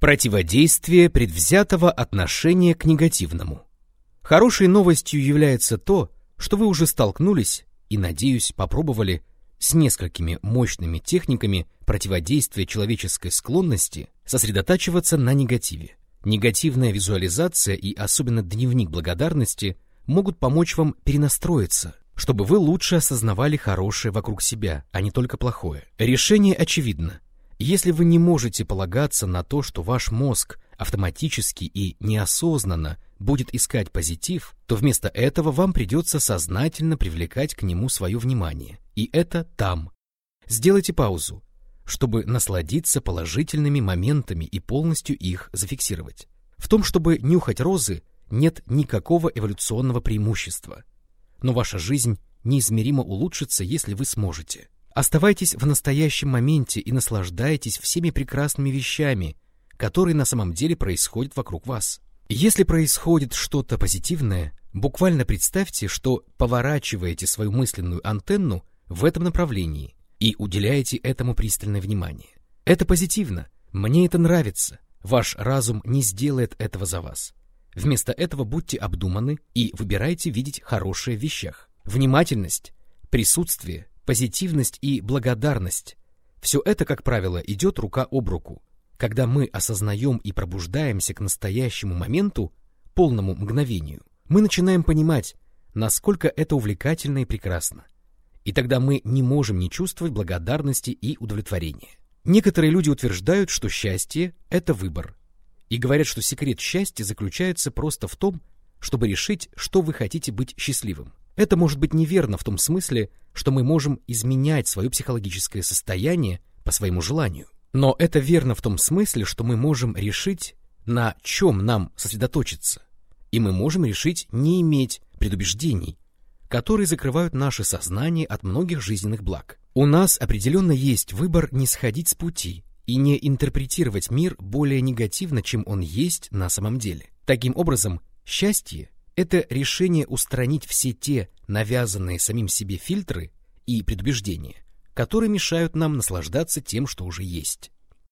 Противодействие предвзятого отношения к негативному. Хорошей новостью является то, что вы уже столкнулись и, надеюсь, попробовали с несколькими мощными техниками противодействия человеческой склонности сосредотачиваться на негативе. Негативная визуализация и особенно дневник благодарности могут помочь вам перенастроиться, чтобы вы лучше осознавали хорошее вокруг себя, а не только плохое. Решение очевидно. Если вы не можете полагаться на то, что ваш мозг автоматически и неосознанно будет искать позитив, то вместо этого вам придется сознательно привлекать к нему свое внимание. И это там. Сделайте паузу, чтобы насладиться положительными моментами и полностью их зафиксировать. В том, чтобы нюхать розы, нет никакого эволюционного преимущества. Но ваша жизнь неизмеримо улучшится, если вы сможете. Оставайтесь в настоящем моменте и наслаждайтесь всеми прекрасными вещами, которые на самом деле происходят вокруг вас. Если происходит что-то позитивное, буквально представьте, что поворачиваете свою мысленную антенну в этом направлении и уделяете этому пристальное внимание. Это позитивно, мне это нравится, ваш разум не сделает этого за вас. Вместо этого будьте обдуманы и выбирайте видеть хорошее в вещах. Внимательность, присутствие, позитивность и благодарность. Все это, как правило, идет рука об руку. Когда мы осознаем и пробуждаемся к настоящему моменту, полному мгновению, мы начинаем понимать, насколько это увлекательно и прекрасно. И тогда мы не можем не чувствовать благодарности и удовлетворения. Некоторые люди утверждают, что счастье – это выбор. И говорят, что секрет счастья заключается просто в том, чтобы решить, что вы хотите быть счастливым. Это может быть неверно в том смысле, что мы можем изменять свое психологическое состояние по своему желанию. Но это верно в том смысле, что мы можем решить, на чем нам сосредоточиться. И мы можем решить не иметь предубеждений, которые закрывают наше сознание от многих жизненных благ. У нас определенно есть выбор не сходить с пути и не интерпретировать мир более негативно, чем он есть на самом деле. Таким образом, счастье это решение устранить все те навязанные самим себе фильтры и предубеждения, которые мешают нам наслаждаться тем, что уже есть.